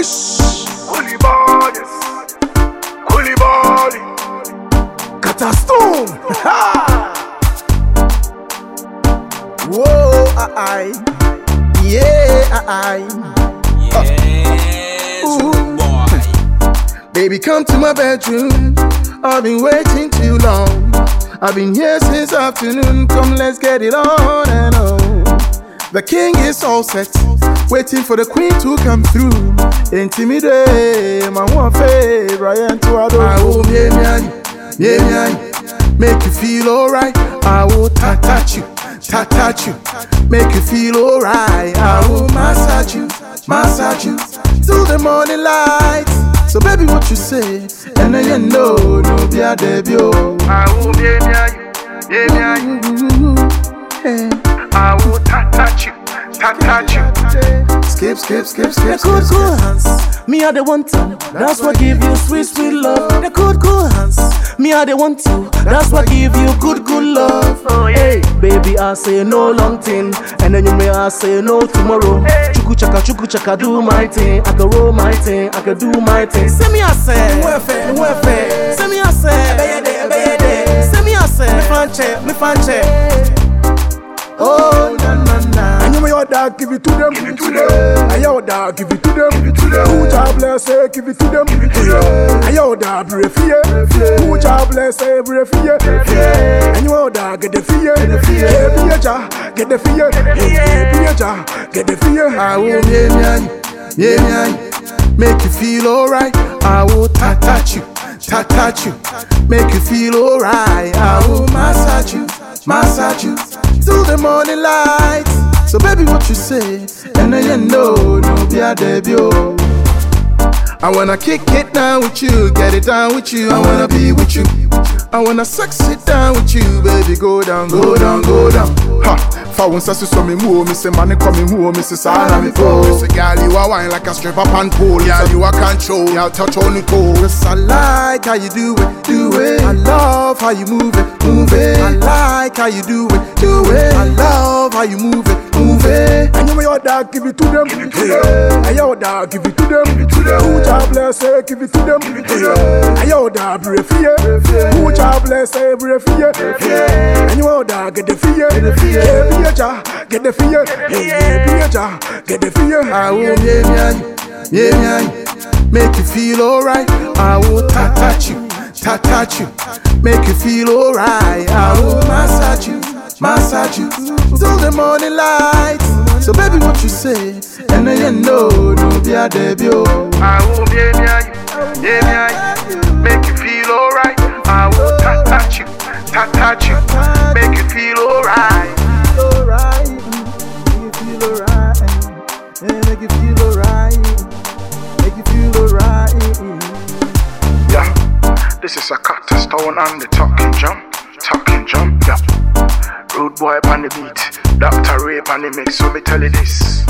Ish. Koulibaly, Koulibaly. Catastone. Whoa, I, yeah, I. Yes, Ooh. boy. Baby, come to my bedroom. I've been waiting too long. I've been here since afternoon. Come, let's get it on and on. The king is all set, waiting for the queen to come through. Intimidate, my one favorite, and to adore. I will yeah, yeah, yeah, yeah. Make you feel alright. I will ta touch you, ta touch you. Make you feel alright. I will massage you, massage you till the morning light. So baby, what you say? And then you know, no be a debut. I will be near Skip, skip, skip, skip, The cool, cool hands. Me are the one to. That's what give you sweet, sweet love. The cool, cool hands. Me are the one to. That's what give you good, good love. Oh yeah. Hey, baby, I say no long thing, and then you may I say no tomorrow. Chuku chaka, chuku chaka, do my thing. I can roll my thing. I can do my thing. Say me I say. Mwefe, mwefe. Say me I say. Ebeyede, ebeyede. Say me I say. Me fanche, me fanche. Dog give it to them, give it to them. And dog give it to them, give it to them. Who job bless say give it to them, give it to them. Dog brave fear, who job bless say brave fear. And your dog get the fear, be get the fear, be a ja, get the fear. I will yeah, yeah. Make you feel alright. I will touch you, touch you. Make you feel alright. I will massage you, massage you till the morning light. So baby, what you say? And you know, no be a debut. I wanna kick it down with you, get it down with you. I wanna be with you. I wanna sex it down with you, baby. Go down, go down, go down. Ha! Fa won sa so me mu, me say money coming mu, me say sana me go. Me say girl you a wine like a stripper pan pole. Yeah, you a control, yeah, touch on the toe. Yes, I like how you do it, do it. I love how you move it, move it. I like how you do it, do it. I love how you move it, move it. And you may dog give it to them, give it to them. Your dog give it to them, give it to them. Who bless say give it to them, give it to them. And your dog brave fear, who job bless say brave fear. And your dog get the fear, yeah, be a ja, get the fear, yeah, be a get the fear. I will yeah, yeah, yeah, yeah. Make you feel alright. I will ta touch you, ta touch you. Make you feel alright. I will massage you, massage you till the morning light. So baby, what you say? And then you know, no be a debut. Oh. I will be near Yeah, this is a to stone and the talking jump, talking jump. Yeah, rude boy on the beat, Dr. Rape on the mix. So me tell you this.